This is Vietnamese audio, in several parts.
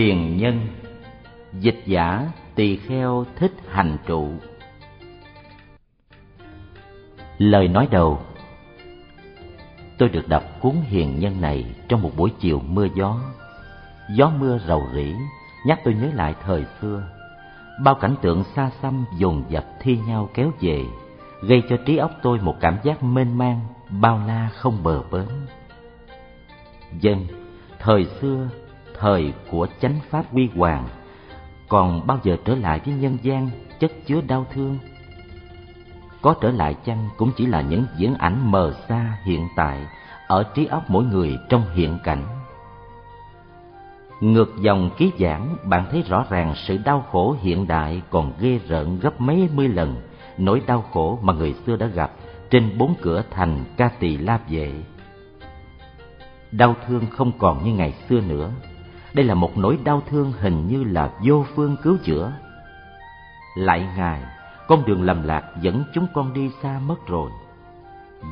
Hiền Nhân Dịch giả Tỳ Kheo Thích Hành Trụ. Lời nói đầu Tôi được đọc cuốn Hiền Nhân này trong một buổi chiều mưa gió. Gió mưa rầu rĩ nhắc tôi nhớ lại thời xưa. Bao cảnh tượng xa xăm dồn dập thi nhau kéo về Gây cho trí óc tôi một cảm giác mênh mang, bao la không bờ bến. Dân, thời xưa thời của chánh pháp quy hoàng, còn bao giờ trở lại với nhân gian chất chứa đau thương? Có trở lại chăng cũng chỉ là những diễn ảnh mờ xa hiện tại ở trí óc mỗi người trong hiện cảnh. Ngược dòng ký giảng, bạn thấy rõ ràng sự đau khổ hiện đại còn ghê rợn gấp mấy mươi lần nỗi đau khổ mà người xưa đã gặp trên bốn cửa thành ca tỳ la vệ. Đau thương không còn như ngày xưa nữa đây là một nỗi đau thương hình như là vô phương cứu chữa. Lại ngài con đường lầm lạc dẫn chúng con đi xa mất rồi.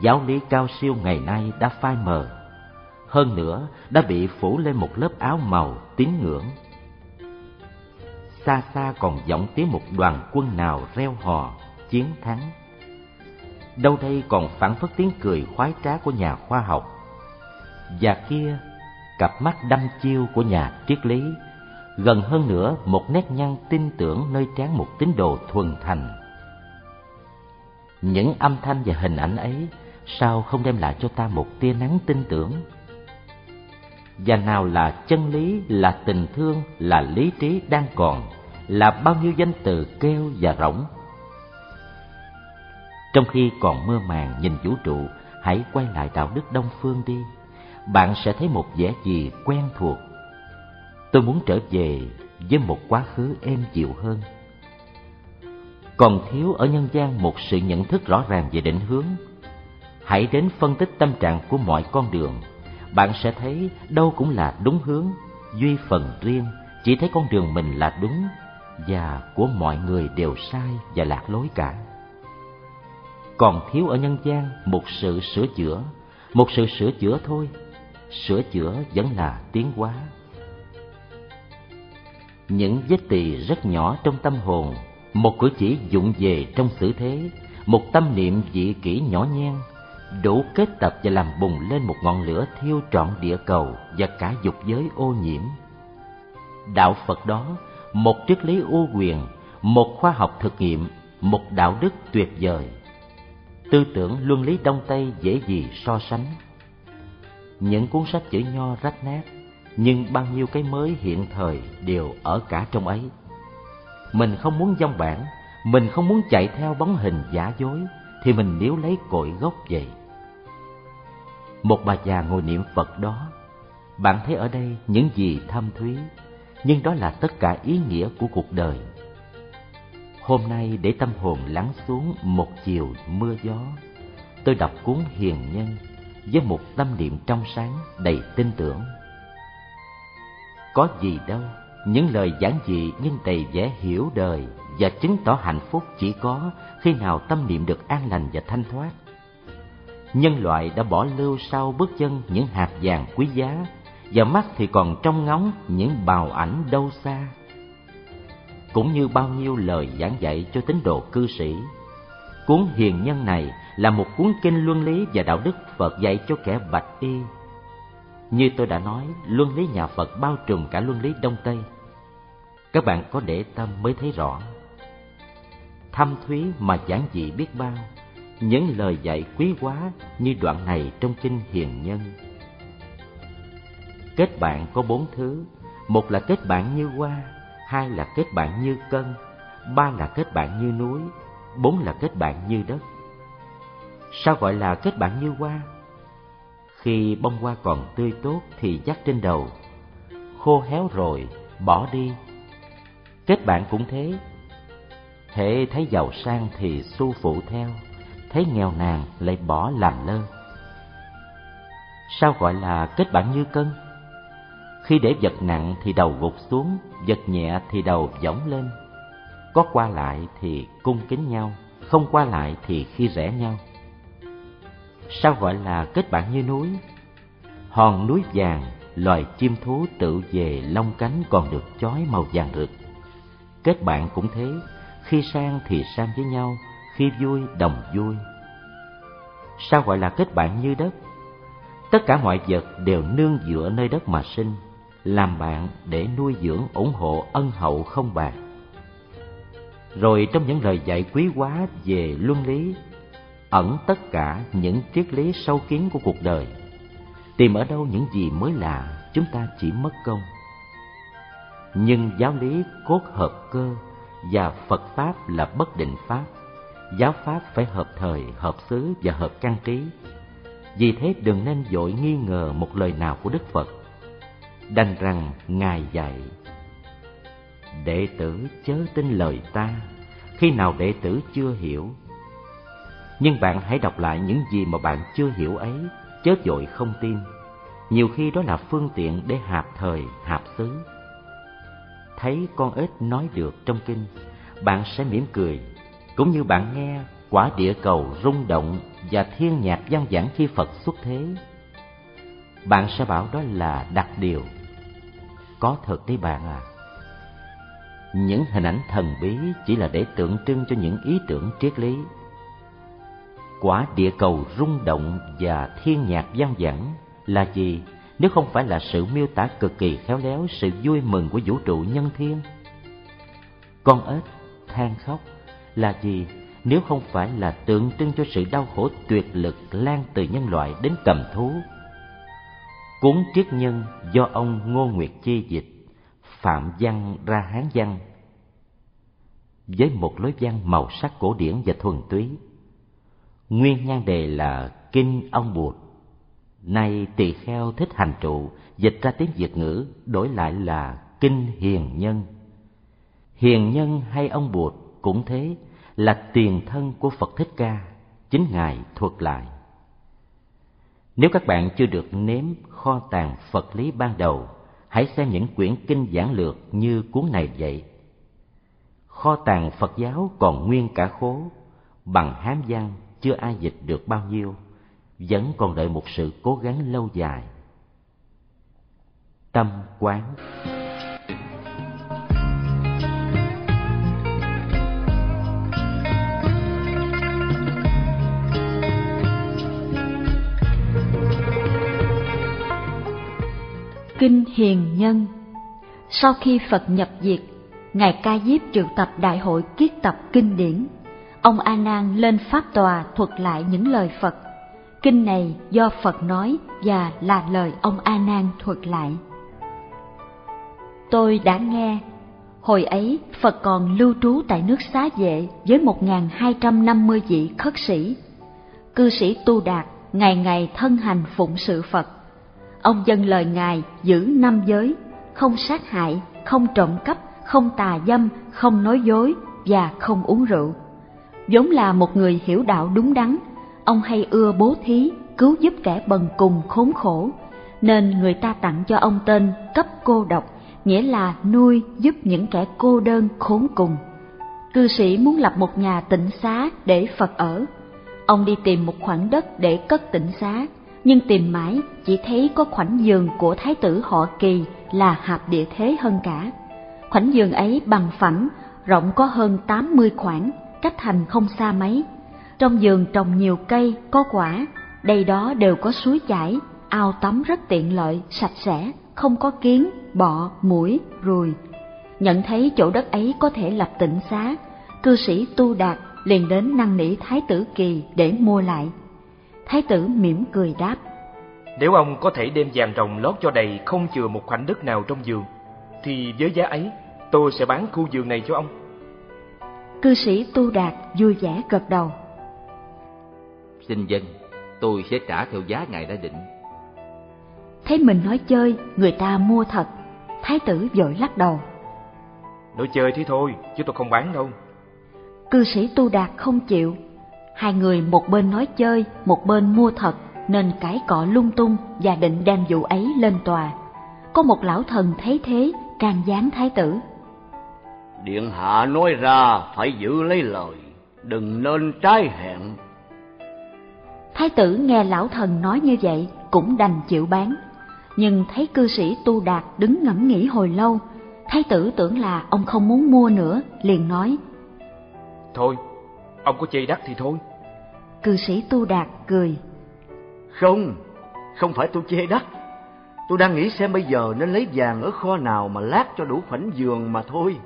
Giáo lý cao siêu ngày nay đã phai mờ. Hơn nữa, đã bị phủ lên một lớp áo màu tín ngưỡng. Xa xa còn vọng tiếng một đoàn quân nào reo hò, chiến thắng. Đâu đây còn phản phất tiếng cười khoái trá của nhà khoa học. Và kia cặp mắt đăm chiêu của nhà triết lý, gần hơn nữa một nét nhăn tin tưởng nơi trán một tín đồ thuần thành. Những âm thanh và hình ảnh ấy sao không đem lại cho ta một tia nắng tin tưởng? Và nào là chân lý, là tình thương, là lý trí đang còn, là bao nhiêu danh từ kêu và rỗng? Trong khi còn mơ màng nhìn vũ trụ, hãy quay lại đạo đức đông phương đi bạn sẽ thấy một vẻ gì quen thuộc. Tôi muốn trở về với một quá khứ êm dịu hơn. Còn thiếu ở nhân gian một sự nhận thức rõ ràng về định hướng, hãy đến phân tích tâm trạng của mọi con đường, bạn sẽ thấy đâu cũng là đúng hướng, duy phần riêng, chỉ thấy con đường mình là đúng và của mọi người đều sai và lạc lối cả. Còn thiếu ở nhân gian một sự sửa chữa, một sự sửa chữa thôi sửa chữa vẫn là tiến hóa. Những vết tỳ rất nhỏ trong tâm hồn, một cử chỉ dụng về trong xử thế, một tâm niệm dị kỷ nhỏ nhen, đủ kết tập và làm bùng lên một ngọn lửa thiêu trọn địa cầu và cả dục giới ô nhiễm. Đạo phật đó, một triết lý u quyền, một khoa học thực nghiệm, một đạo đức tuyệt vời. Tư tưởng luân lý đông tây dễ gì so sánh những cuốn sách chữ nho rách nát, nhưng bao nhiêu cái mới hiện thời đều ở cả trong ấy. Mình không muốn dông bản, mình không muốn chạy theo bóng hình giả dối, thì mình níu lấy cội gốc vậy một bà già ngồi niệm phật đó, bạn thấy ở đây những gì thâm thúy, nhưng đó là tất cả ý nghĩa của cuộc đời. Hôm nay để tâm hồn lắng xuống một chiều mưa gió, tôi đọc cuốn hiền nhân với một tâm niệm trong sáng đầy tin tưởng. Có gì đâu, những lời giản dị nhưng đầy vẻ hiểu đời và chứng tỏ hạnh phúc chỉ có khi nào tâm niệm được an lành và thanh thoát. Nhân loại đã bỏ lưu sau bước chân những hạt vàng quý giá và mắt thì còn trông ngóng những bào ảnh đâu xa. Cũng như bao nhiêu lời giảng dạy cho tín đồ cư sĩ, cuốn hiền nhân này là một cuốn kinh luân lý và đạo đức Phật dạy cho kẻ bạch y. Như tôi đã nói, luân lý nhà Phật bao trùm cả luân lý Đông Tây. Các bạn có để tâm mới thấy rõ. Thâm thúy mà giản dị biết bao, những lời dạy quý quá như đoạn này trong kinh Hiền Nhân. Kết bạn có bốn thứ, một là kết bạn như hoa, hai là kết bạn như cân, ba là kết bạn như núi, bốn là kết bạn như đất Sao gọi là kết bạn như hoa? Khi bông hoa còn tươi tốt thì dắt trên đầu, khô héo rồi bỏ đi. Kết bạn cũng thế. Hệ thấy giàu sang thì xu phụ theo, thấy nghèo nàn lại bỏ làm lơ. Sao gọi là kết bạn như cân? Khi để vật nặng thì đầu gục xuống, vật nhẹ thì đầu võng lên. Có qua lại thì cung kính nhau, không qua lại thì khi rẽ nhau sao gọi là kết bạn như núi hòn núi vàng loài chim thú tự về lông cánh còn được chói màu vàng rực. Kết bạn cũng thế, khi sang thì sang với nhau, khi vui đồng vui. Sao gọi là kết bạn như đất? Tất cả mọi vật đều nương dựa nơi đất mà sinh, làm bạn để nuôi dưỡng ủng hộ ân hậu không bạc. Rồi trong những lời dạy quý hóa về luân lý, ẩn tất cả những triết lý sâu kín của cuộc đời. Tìm ở đâu những gì mới lạ, chúng ta chỉ mất công. Nhưng giáo lý cốt hợp cơ và Phật Pháp là bất định Pháp. Giáo Pháp phải hợp thời, hợp xứ và hợp căn trí. Vì thế đừng nên dội nghi ngờ một lời nào của Đức Phật. Đành rằng Ngài dạy, Đệ tử chớ tin lời ta, khi nào đệ tử chưa hiểu. Nhưng bạn hãy đọc lại những gì mà bạn chưa hiểu ấy, chớ dội không tin. Nhiều khi đó là phương tiện để hạp thời, hạp xứ thấy con ếch nói được trong kinh, bạn sẽ mỉm cười, cũng như bạn nghe quả địa cầu rung động và thiên nhạc vang vẳng khi Phật xuất thế. Bạn sẽ bảo đó là đặc điều. Có thật đấy bạn à. Những hình ảnh thần bí chỉ là để tượng trưng cho những ý tưởng triết lý. Quả địa cầu rung động và thiên nhạc vang vẳng là gì? nếu không phải là sự miêu tả cực kỳ khéo léo, sự vui mừng của vũ trụ nhân thiên. Con ếch than khóc là gì? Nếu không phải là tượng trưng cho sự đau khổ tuyệt lực lan từ nhân loại đến cầm thú. Cuốn triết nhân do ông ngô nguyệt chi dịch, phạm văn ra hán văn, với một lối văn màu sắc cổ điển và thuần túy nguyên nhan đề là kinh ông bụt Nay tỳ kheo thích hành trụ, dịch ra tiếng Việt ngữ, đổi lại là Kinh Hiền Nhân. Hiền Nhân hay ông Bụt cũng thế, là tiền thân của Phật Thích Ca, chính Ngài thuật lại. Nếu các bạn chưa được nếm kho tàng Phật lý ban đầu, hãy xem những quyển kinh giảng lược như cuốn này vậy. Kho tàng Phật giáo còn nguyên cả khố, bằng hám văn chưa ai dịch được bao nhiêu vẫn còn đợi một sự cố gắng lâu dài. Tâm quán. Kinh Hiền Nhân. Sau khi Phật nhập diệt, Ngài Ca Diếp triệu tập đại hội kiết tập kinh điển. Ông A Nan lên pháp tòa thuật lại những lời Phật Kinh này do Phật nói và là lời ông A Nan thuật lại. Tôi đã nghe, hồi ấy Phật còn lưu trú tại nước Xá Vệ với 1.250 vị khất sĩ. Cư sĩ Tu Đạt ngày ngày thân hành phụng sự Phật. Ông dâng lời Ngài giữ năm giới, không sát hại, không trộm cắp, không tà dâm, không nói dối và không uống rượu vốn là một người hiểu đạo đúng đắn, ông hay ưa bố thí, cứu giúp kẻ bần cùng khốn khổ, nên người ta tặng cho ông tên cấp cô độc, nghĩa là nuôi giúp những kẻ cô đơn khốn cùng. Cư sĩ muốn lập một nhà tịnh xá để Phật ở. Ông đi tìm một khoảng đất để cất tịnh xá, nhưng tìm mãi chỉ thấy có khoảnh giường của thái tử họ Kỳ là hạp địa thế hơn cả. Khoảnh giường ấy bằng phẳng, rộng có hơn tám mươi khoảng, cách thành không xa mấy, trong vườn trồng nhiều cây, có quả, đây đó đều có suối chảy, ao tắm rất tiện lợi, sạch sẽ, không có kiến, bọ, mũi, ruồi. Nhận thấy chỗ đất ấy có thể lập tịnh xá, cư sĩ Tu Đạt liền đến năn nỉ Thái tử Kỳ để mua lại. Thái tử mỉm cười đáp. Nếu ông có thể đem vàng rồng lót cho đầy không chừa một khoảnh đất nào trong vườn, thì với giá ấy tôi sẽ bán khu vườn này cho ông. Cư sĩ Tu Đạt vui vẻ gật đầu. Xin dân tôi sẽ trả theo giá ngài đã định. Thấy mình nói chơi người ta mua thật. Thái tử vội lắc đầu. Nói chơi thế thôi chứ tôi không bán đâu. Cư sĩ tu đạt không chịu. Hai người một bên nói chơi một bên mua thật nên cãi cọ lung tung và định đem vụ ấy lên tòa. Có một lão thần thấy thế can gián thái tử điện hạ nói ra phải giữ lấy lời đừng nên trái hẹn Thái tử nghe lão thần nói như vậy cũng đành chịu bán. nhưng thấy cư sĩ Tu Đạt đứng ngẫm nghĩ hồi lâu, thái tử tưởng là ông không muốn mua nữa, liền nói. Thôi, ông có chê đắt thì thôi. Cư sĩ Tu Đạt cười. Không, không phải tôi chê đắt. Tôi đang nghĩ xem bây giờ nên lấy vàng ở kho nào mà lát cho đủ khoảnh giường mà thôi.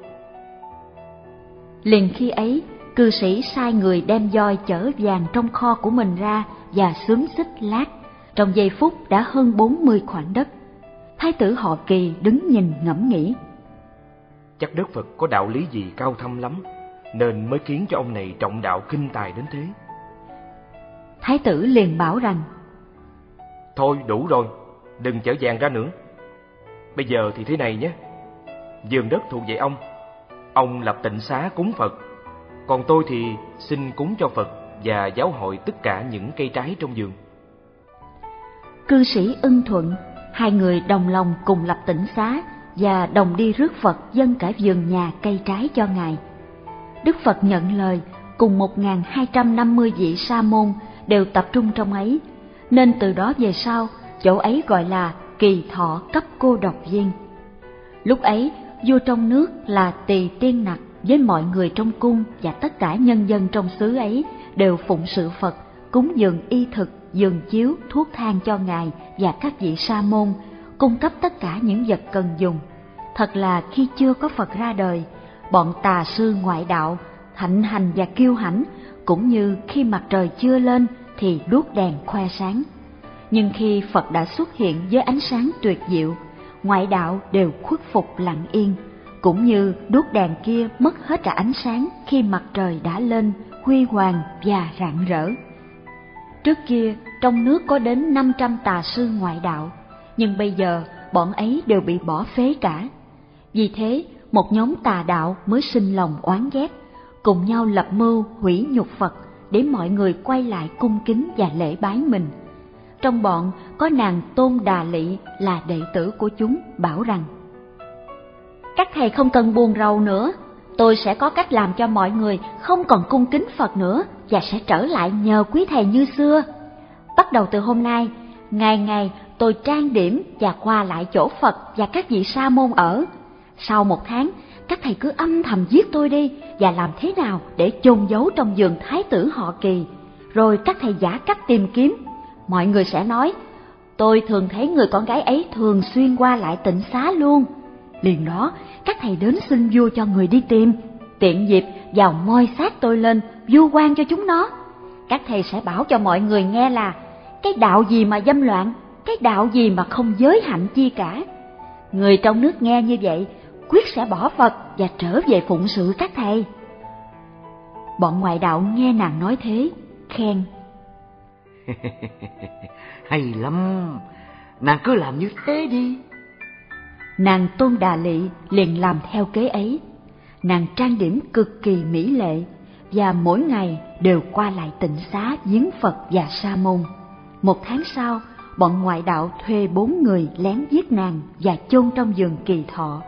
Liền khi ấy, cư sĩ sai người đem voi chở vàng trong kho của mình ra và xúm xích lát. Trong giây phút đã hơn bốn mươi khoảnh đất. Thái tử họ kỳ đứng nhìn ngẫm nghĩ. Chắc Đức Phật có đạo lý gì cao thâm lắm, nên mới khiến cho ông này trọng đạo kinh tài đến thế. Thái tử liền bảo rằng, Thôi đủ rồi, đừng chở vàng ra nữa. Bây giờ thì thế này nhé, vườn đất thuộc về ông, ông lập tịnh xá cúng Phật, còn tôi thì xin cúng cho Phật và giáo hội tất cả những cây trái trong vườn. Cư sĩ ưng thuận, hai người đồng lòng cùng lập tịnh xá và đồng đi rước Phật dân cả vườn nhà cây trái cho Ngài. Đức Phật nhận lời cùng 1.250 vị sa môn đều tập trung trong ấy, nên từ đó về sau chỗ ấy gọi là kỳ thọ cấp cô độc viên. Lúc ấy, vua trong nước là tỳ tiên nặc với mọi người trong cung và tất cả nhân dân trong xứ ấy đều phụng sự Phật, cúng dường y thực, giường chiếu, thuốc thang cho Ngài và các vị sa môn, cung cấp tất cả những vật cần dùng. Thật là khi chưa có Phật ra đời, bọn tà sư ngoại đạo, hạnh hành và kiêu hãnh, cũng như khi mặt trời chưa lên thì đuốc đèn khoe sáng. Nhưng khi Phật đã xuất hiện với ánh sáng tuyệt diệu, ngoại đạo đều khuất phục lặng yên, cũng như đuốc đèn kia mất hết cả ánh sáng khi mặt trời đã lên, huy hoàng và rạng rỡ. Trước kia, trong nước có đến 500 tà sư ngoại đạo, nhưng bây giờ bọn ấy đều bị bỏ phế cả. Vì thế, một nhóm tà đạo mới sinh lòng oán ghét, cùng nhau lập mưu hủy nhục Phật để mọi người quay lại cung kính và lễ bái mình. Trong bọn có nàng Tôn Đà Lị là đệ tử của chúng bảo rằng Các thầy không cần buồn rầu nữa, tôi sẽ có cách làm cho mọi người không còn cung kính Phật nữa và sẽ trở lại nhờ quý thầy như xưa. Bắt đầu từ hôm nay, ngày ngày tôi trang điểm và qua lại chỗ Phật và các vị sa môn ở. Sau một tháng, các thầy cứ âm thầm giết tôi đi và làm thế nào để chôn giấu trong giường thái tử họ kỳ. Rồi các thầy giả cách tìm kiếm. Mọi người sẽ nói, tôi thường thấy người con gái ấy thường xuyên qua lại tỉnh xá luôn. Liền đó, các thầy đến xin vua cho người đi tìm, tiện dịp vào moi xác tôi lên, vua quan cho chúng nó. Các thầy sẽ bảo cho mọi người nghe là, cái đạo gì mà dâm loạn, cái đạo gì mà không giới hạnh chi cả. Người trong nước nghe như vậy quyết sẽ bỏ Phật và trở về phụng sự các thầy. Bọn ngoại đạo nghe nàng nói thế, khen. Hay lắm, nàng cứ làm như thế đi. Nàng Tôn Đà Lị liền làm theo kế ấy. Nàng trang điểm cực kỳ mỹ lệ và mỗi ngày đều qua lại tịnh xá viếng Phật và Sa môn. Một tháng sau, bọn ngoại đạo thuê bốn người lén giết nàng và chôn trong giường kỳ thọ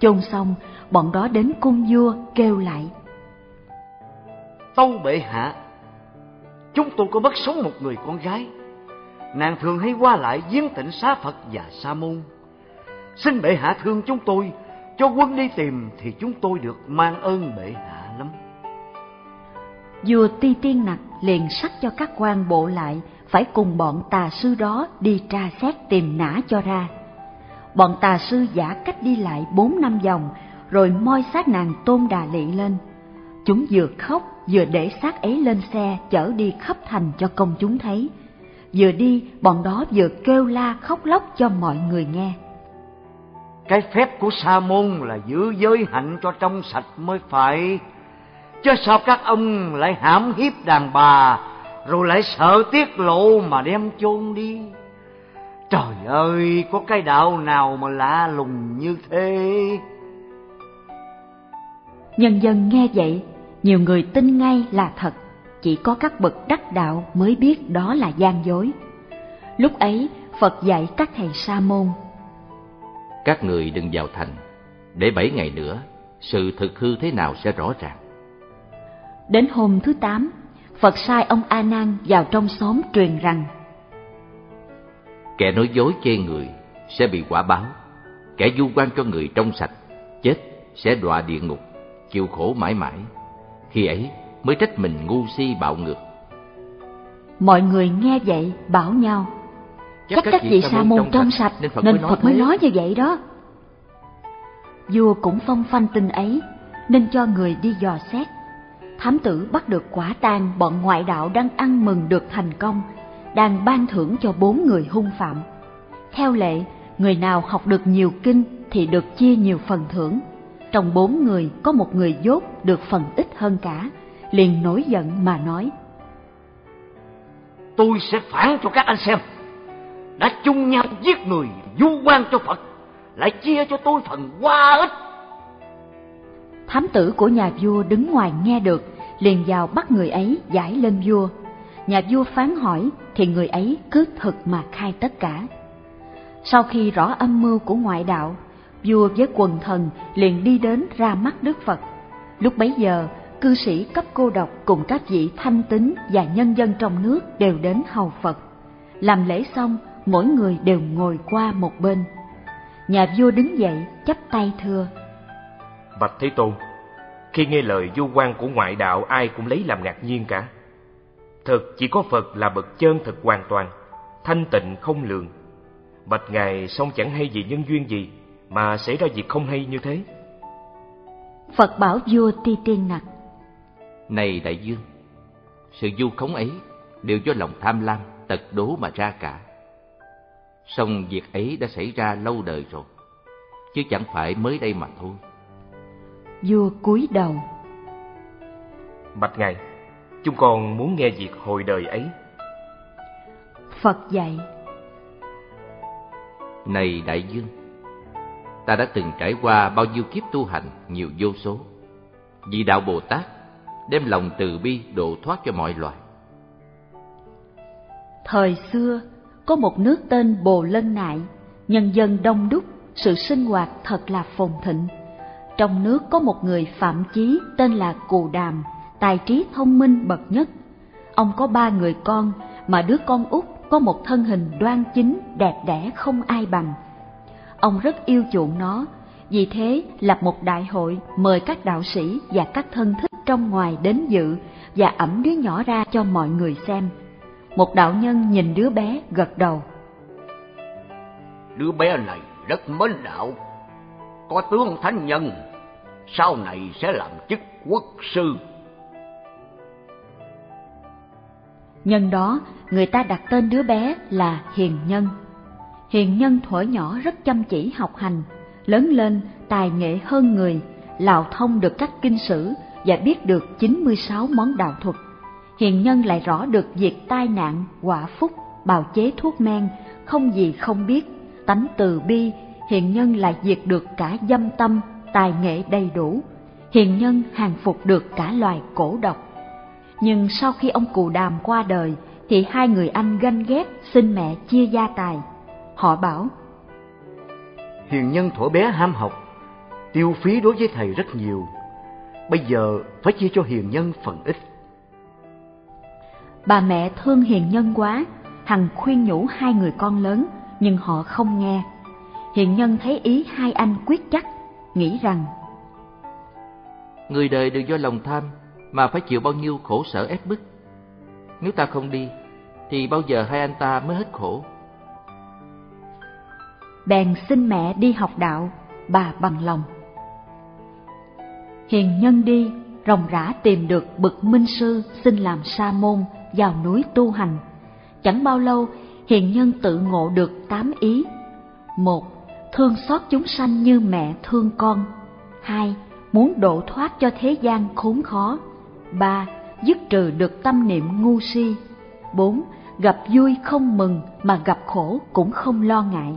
chôn xong bọn đó đến cung vua kêu lại tâu bệ hạ chúng tôi có mất sống một người con gái. Nàng thường hay qua lại viếng tỉnh xá phật và sa môn. Xin bệ hạ thương chúng tôi cho quân đi tìm thì chúng tôi được mang ơn bệ hạ lắm. Vua ti tiên nặc liền sắc cho các quan bộ lại phải cùng bọn tà sư đó đi tra xét tìm nã cho ra. Bọn tà sư giả cách đi lại bốn năm vòng, rồi moi xác nàng tôn đà lị lên. Chúng vừa khóc, vừa để xác ấy lên xe chở đi khắp thành cho công chúng thấy. Vừa đi, bọn đó vừa kêu la khóc lóc cho mọi người nghe. Cái phép của Sa môn là giữ giới hạnh cho trong sạch mới phải. Chứ sao các ông lại hãm hiếp đàn bà, rồi lại sợ tiết lộ mà đem chôn đi. Trời ơi, có cái đạo nào mà lạ lùng như thế? Nhân dân nghe vậy, nhiều người tin ngay là thật, chỉ có các bậc đắc đạo mới biết đó là gian dối. Lúc ấy, Phật dạy các thầy sa môn. Các người đừng vào thành, để bảy ngày nữa, sự thực hư thế nào sẽ rõ ràng. Đến hôm thứ tám, Phật sai ông A Nan vào trong xóm truyền rằng Kẻ nói dối chê người, sẽ bị quả báo. Kẻ du quan cho người trong sạch, chết sẽ đọa địa ngục, chịu khổ mãi mãi. Khi ấy mới trách mình ngu si bạo ngược. Mọi người nghe vậy bảo nhau Chắc các vị sa môn trong sạch nên Phật, nên mới, Phật mới nói như vậy đó. Vua cũng phong phanh tin ấy Nên cho người đi dò xét. Thám tử bắt được quả tang bọn ngoại đạo đang ăn mừng được thành công Đang ban thưởng cho bốn người hung phạm. Theo lệ, người nào học được nhiều kinh thì được chia nhiều phần thưởng. Trong bốn người có một người dốt được phần ít hơn cả Liền nổi giận mà nói. Tôi sẽ phản cho các anh xem. Đã chung nhau giết người du quan cho phật lại chia cho tôi phần hoa ích thám tử của nhà vua đứng ngoài nghe được liền vào bắt người ấy giải lên vua. Nhà vua phán hỏi thì người ấy cứ thực mà khai tất cả. Sau khi rõ âm mưu của ngoại đạo vua với quần thần liền đi đến ra mắt đức phật. Lúc bấy giờ cư sĩ cấp cô độc cùng các vị thanh tín và nhân dân trong nước đều đến hầu Phật. Làm lễ xong, mỗi người đều ngồi qua một bên. Nhà vua đứng dậy, chắp tay thưa. Bạch Thế Tôn, khi nghe lời du quan của ngoại đạo ai cũng lấy làm ngạc nhiên cả. Thực chỉ có Phật là bậc chân thực hoàn toàn, thanh tịnh không lường. Bạch Ngài xong chẳng hay gì nhân duyên gì mà xảy ra việc không hay như thế. Phật bảo vua Ti Tiên Nặc này đại dương, sự du khống ấy đều do lòng tham lam, tật đố mà ra cả. Song việc ấy đã xảy ra lâu đời rồi, chứ chẳng phải mới đây mà thôi. Vua cúi đầu Bạch Ngài, chúng con muốn nghe việc hồi đời ấy. Phật dạy Này đại dương, ta đã từng trải qua bao nhiêu kiếp tu hành nhiều vô số. Vì đạo Bồ Tát đem lòng từ bi độ thoát cho mọi loài. Thời xưa, có một nước tên Bồ Lân Nại, nhân dân đông đúc, sự sinh hoạt thật là phồn thịnh. Trong nước có một người phạm chí tên là Cù Đàm, tài trí thông minh bậc nhất. Ông có ba người con, mà đứa con út có một thân hình đoan chính, đẹp đẽ không ai bằng. Ông rất yêu chuộng nó, vì thế lập một đại hội mời các đạo sĩ và các thân thích trong ngoài đến dự và ẩm đứa nhỏ ra cho mọi người xem. Một đạo nhân nhìn đứa bé gật đầu. Đứa bé này rất mến đạo, có tướng thánh nhân, sau này sẽ làm chức quốc sư. Nhân đó, người ta đặt tên đứa bé là Hiền Nhân. Hiền Nhân thuở nhỏ rất chăm chỉ học hành, lớn lên tài nghệ hơn người, lào thông được các kinh sử và biết được 96 món đạo thuật. Hiền nhân lại rõ được việc tai nạn, quả phúc, bào chế thuốc men, không gì không biết, tánh từ bi, hiền nhân lại diệt được cả dâm tâm, tài nghệ đầy đủ. Hiền nhân hàng phục được cả loài cổ độc. Nhưng sau khi ông cụ đàm qua đời, thì hai người anh ganh ghét xin mẹ chia gia tài. Họ bảo, Hiền nhân thổi bé ham học, tiêu phí đối với thầy rất nhiều, bây giờ phải chia cho hiền nhân phần ít. Bà mẹ thương hiền nhân quá, hằng khuyên nhủ hai người con lớn, nhưng họ không nghe. Hiền nhân thấy ý hai anh quyết chắc, nghĩ rằng Người đời đều do lòng tham mà phải chịu bao nhiêu khổ sở ép bức. Nếu ta không đi, thì bao giờ hai anh ta mới hết khổ. Bèn xin mẹ đi học đạo, bà bằng lòng hiền nhân đi, ròng rã tìm được bậc minh sư xin làm sa môn vào núi tu hành. Chẳng bao lâu, hiền nhân tự ngộ được tám ý. Một, thương xót chúng sanh như mẹ thương con. Hai, muốn độ thoát cho thế gian khốn khó. Ba, dứt trừ được tâm niệm ngu si. Bốn, gặp vui không mừng mà gặp khổ cũng không lo ngại.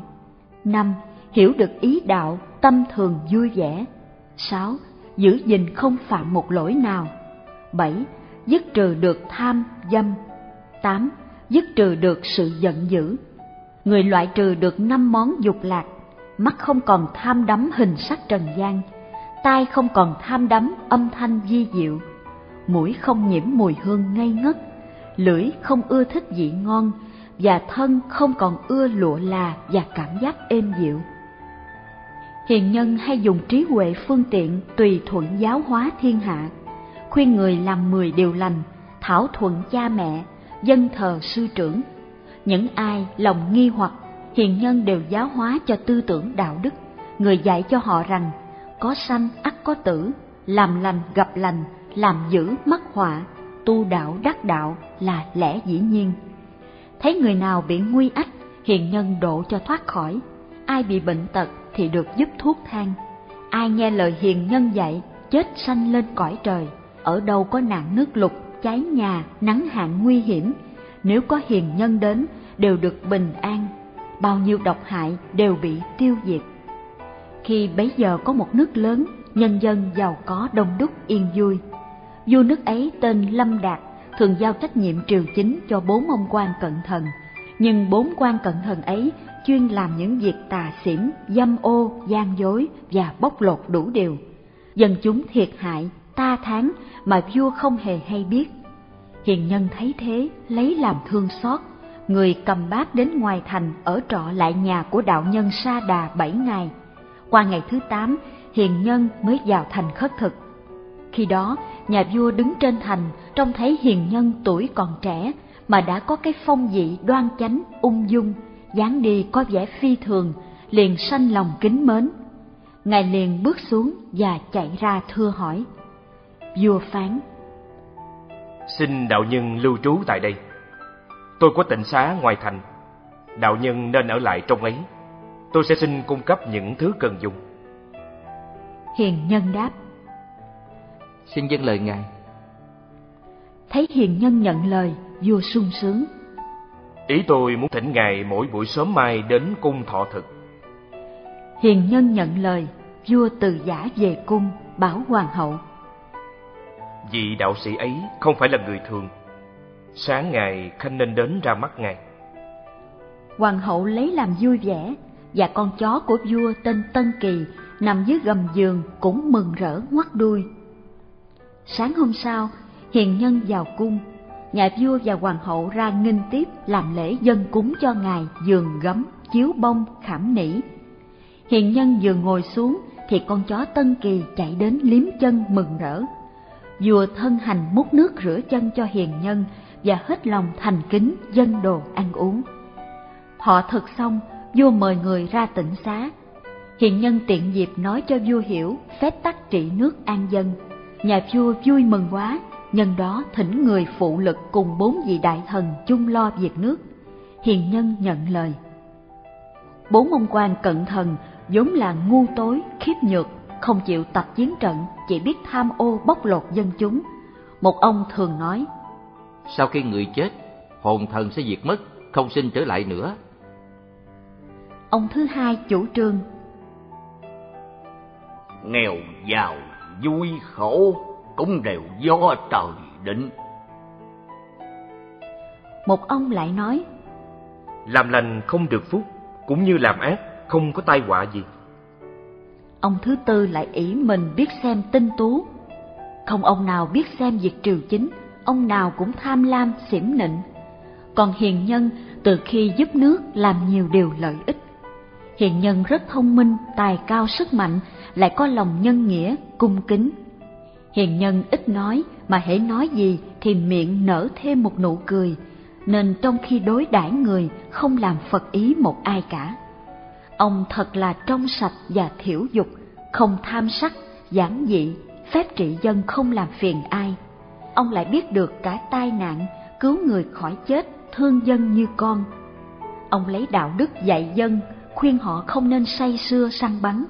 Năm, hiểu được ý đạo, tâm thường vui vẻ. Sáu giữ gìn không phạm một lỗi nào. 7. Dứt trừ được tham, dâm. 8. Dứt trừ được sự giận dữ. Người loại trừ được năm món dục lạc, mắt không còn tham đắm hình sắc trần gian, tai không còn tham đắm âm thanh di diệu, mũi không nhiễm mùi hương ngây ngất, lưỡi không ưa thích vị ngon, và thân không còn ưa lụa là và cảm giác êm dịu. Hiền nhân hay dùng trí huệ phương tiện tùy thuận giáo hóa thiên hạ, khuyên người làm mười điều lành, thảo thuận cha mẹ, dân thờ sư trưởng. Những ai lòng nghi hoặc, hiền nhân đều giáo hóa cho tư tưởng đạo đức, người dạy cho họ rằng có sanh ắt có tử, làm lành gặp lành, làm dữ mắc họa, tu đạo đắc đạo là lẽ dĩ nhiên. Thấy người nào bị nguy ách, hiền nhân độ cho thoát khỏi, ai bị bệnh tật thì được giúp thuốc thang. Ai nghe lời hiền nhân dạy, chết sanh lên cõi trời, ở đâu có nạn nước lục, cháy nhà, nắng hạn nguy hiểm, nếu có hiền nhân đến đều được bình an, bao nhiêu độc hại đều bị tiêu diệt. Khi bấy giờ có một nước lớn, nhân dân giàu có đông đúc yên vui. Vua nước ấy tên Lâm Đạt thường giao trách nhiệm triều chính cho bốn ông quan cận thần, nhưng bốn quan cận thần ấy chuyên làm những việc tà xỉm, dâm ô, gian dối và bóc lột đủ điều. Dân chúng thiệt hại, ta tháng mà vua không hề hay biết. Hiền nhân thấy thế, lấy làm thương xót, người cầm bát đến ngoài thành ở trọ lại nhà của đạo nhân Sa Đà bảy ngày. Qua ngày thứ tám, hiền nhân mới vào thành khất thực. Khi đó, nhà vua đứng trên thành, trông thấy hiền nhân tuổi còn trẻ mà đã có cái phong vị đoan chánh, ung dung, dáng đi có vẻ phi thường, liền sanh lòng kính mến. Ngài liền bước xuống và chạy ra thưa hỏi. Vua phán: Xin đạo nhân lưu trú tại đây. Tôi có tịnh xá ngoài thành, đạo nhân nên ở lại trong ấy. Tôi sẽ xin cung cấp những thứ cần dùng. Hiền nhân đáp: Xin dâng lời ngài. Thấy hiền nhân nhận lời, vua sung sướng. Ý tôi muốn thỉnh ngài mỗi buổi sớm mai đến cung thọ thực. Hiền nhân nhận lời, vua từ giả về cung, bảo hoàng hậu. Vị đạo sĩ ấy không phải là người thường. Sáng ngày khanh nên đến ra mắt ngài. Hoàng hậu lấy làm vui vẻ, và con chó của vua tên Tân Kỳ nằm dưới gầm giường cũng mừng rỡ ngoắt đuôi. Sáng hôm sau, hiền nhân vào cung, nhà vua và hoàng hậu ra nghinh tiếp làm lễ dân cúng cho ngài giường gấm, chiếu bông, khảm nỉ. Hiền nhân vừa ngồi xuống thì con chó Tân Kỳ chạy đến liếm chân mừng rỡ. Vua thân hành múc nước rửa chân cho hiền nhân và hết lòng thành kính dân đồ ăn uống. Thọ thực xong, vua mời người ra tịnh xá. Hiền nhân tiện dịp nói cho vua hiểu phép tắc trị nước an dân. Nhà vua vui mừng quá, nhân đó thỉnh người phụ lực cùng bốn vị đại thần chung lo việc nước. Hiền nhân nhận lời. Bốn ông quan cận thần vốn là ngu tối, khiếp nhược, không chịu tập chiến trận, chỉ biết tham ô bóc lột dân chúng. Một ông thường nói, Sau khi người chết, hồn thần sẽ diệt mất, không sinh trở lại nữa. Ông thứ hai chủ trương, Nghèo giàu, vui khổ cũng đều do trời định. Một ông lại nói, Làm lành không được phúc, cũng như làm ác không có tai họa gì. Ông thứ tư lại ỷ mình biết xem tinh tú. Không ông nào biết xem việc triều chính, ông nào cũng tham lam xỉm nịnh. Còn hiền nhân từ khi giúp nước làm nhiều điều lợi ích. Hiền nhân rất thông minh, tài cao sức mạnh, lại có lòng nhân nghĩa, cung kính. Hiền nhân ít nói, mà hễ nói gì thì miệng nở thêm một nụ cười, nên trong khi đối đãi người không làm phật ý một ai cả. Ông thật là trong sạch và thiểu dục, không tham sắc, giản dị, phép trị dân không làm phiền ai. Ông lại biết được cả tai nạn, cứu người khỏi chết, thương dân như con. Ông lấy đạo đức dạy dân, khuyên họ không nên say sưa săn bắn.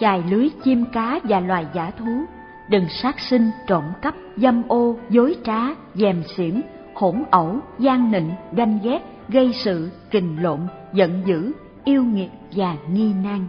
Chài lưới chim cá và loài giả thú, đừng sát sinh, trộm cắp, dâm ô, dối trá, dèm xỉm, hỗn ẩu, gian nịnh, ganh ghét, gây sự, kình lộn, giận dữ, yêu nghiệt và nghi nan.